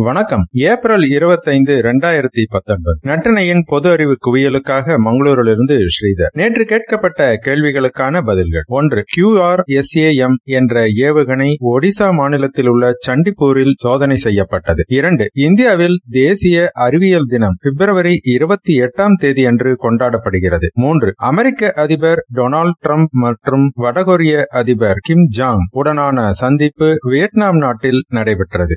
வணக்கம். ஏப்ரல் இருபத்தைந்து இரண்டாயிரத்தி பத்தொன்பது. நட்டனையின் பொது அறிவு குவியலுக்காக மங்களூரிலிருந்து ஸ்ரீதர். நேற்று கேட்கப்பட்ட கேள்விகளுக்கான பதில்கள். ஒன்று கியூ ஆர் எஸ்ஏஎம் என்ற ஏவுகணை ஒடிசா மாநிலத்தில் உள்ள சண்டிப்பூரில் சோதனை செய்யப்பட்டது. இரண்டு இந்தியாவில் தேசிய அறிவியல் தினம் பிப்ரவரி இருபத்தி எட்டாம் தேதி அன்று கொண்டாடப்படுகிறது. மூன்று அமெரிக்க அதிபர் டொனால்டு டிரம்ப் மற்றும் வடகொரிய அதிபர் கிம் ஜாங் உடனான சந்திப்பு வியட்நாம் நாட்டில் நடைபெற்றது.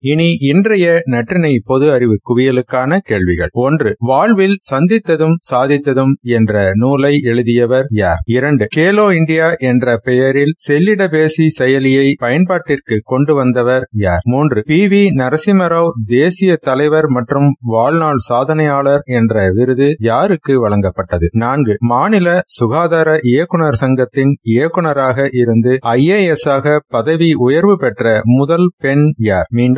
இனி இன்றைய நற்றினை பொது அறிவு குவியலுக்கான கேள்விகள். ஒன்று வாழ்வில் சந்தித்ததும் சாதித்ததும் என்ற நூலை எழுதியவர் யார்? இரண்டு கேலோ இந்தியா என்ற பெயரில் செல்லிடபேசி செயலியை பயன்பாட்டிற்கு கொண்டு வந்தவர் யார்? மூன்று பி வி நரசிம்மராவ் தேசிய தலைவர் மற்றும் வாழ்நாள் சாதனையாளர் என்ற விருது யாருக்கு வழங்கப்பட்டது? நான்கு மாநில சுகாதார இயக்குநர் சங்கத்தின் இயக்குநராக இருந்து ஐஏஎஸ் ஆக பதவி உயர்வு பெற்ற முதல் பெண் யார்?